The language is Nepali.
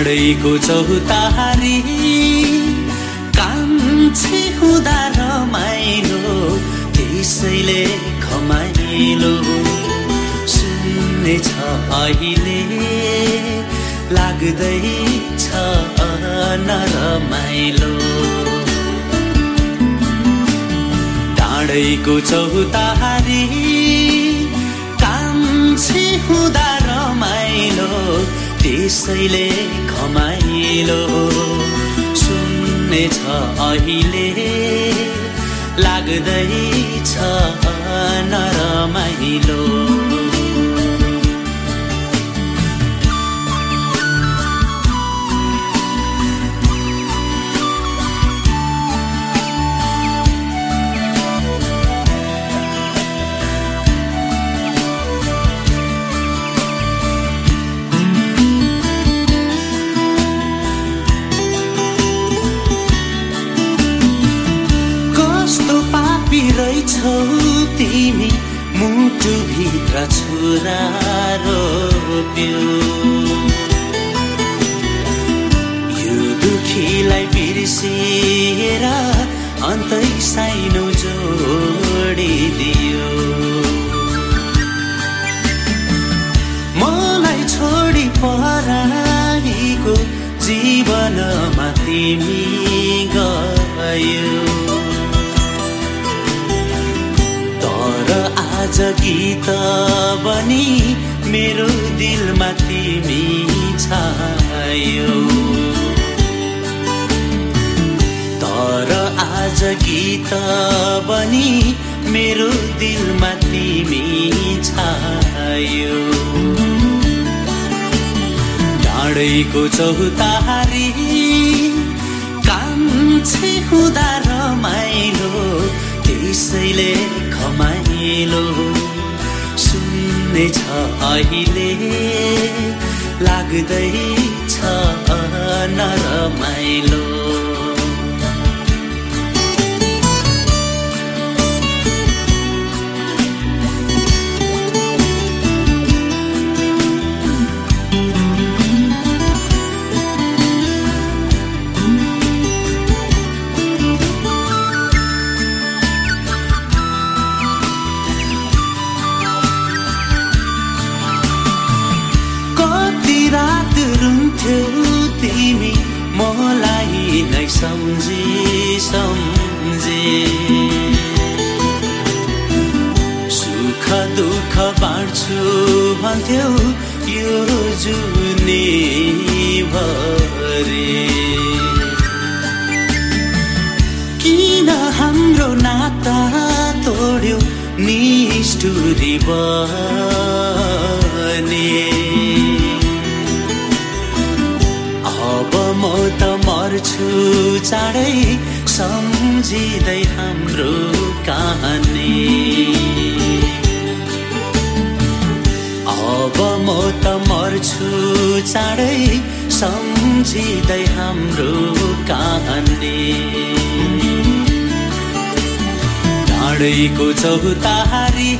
डाँडैको चौतारी। कान्छे हुँदा रमाइलो त्यसैले खमाइलो। छ अहिले लाग्दैछ नरमाइलो डाँडैको चौतारी। कान्छे हुँदा रमाइलो त्यसैले खमाइलो सुन्ने छ अहिले। लाग्दैछ नरमाइलो। रहेछौ तिमी मुटुभित्र छुरा रोप्यो यो दुखीलाई बिर्सिएर अन्तै साइनो जोडिदियो। मलाई छोडी पराईको जीवनमा तिमी गीत बनी मेरो दिलमा तिमी छायो। तर आज गीत बनी मेरो दिलमा तिमी छायो। डाँडैको चौतारी कान्छे हुँदा रमाइलो त्यसैले खमाइलो। छ अहिले। लाग्दैछ नरमाइलो बाँड्छु भन्थ्यौ यो जुनी भरे किन हाम्रो नाता तोड्यो निष्ठुरी बने? अब म त मर्छु चाँडै सम्झिँदै हाम्रो कहानी। मर्छु चाँडै सम्झिँदै हाम्रो कहानी। डाँडैको चौतारी